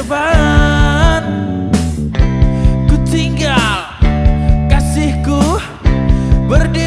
berkorban Ku tinggal kasihku berdiri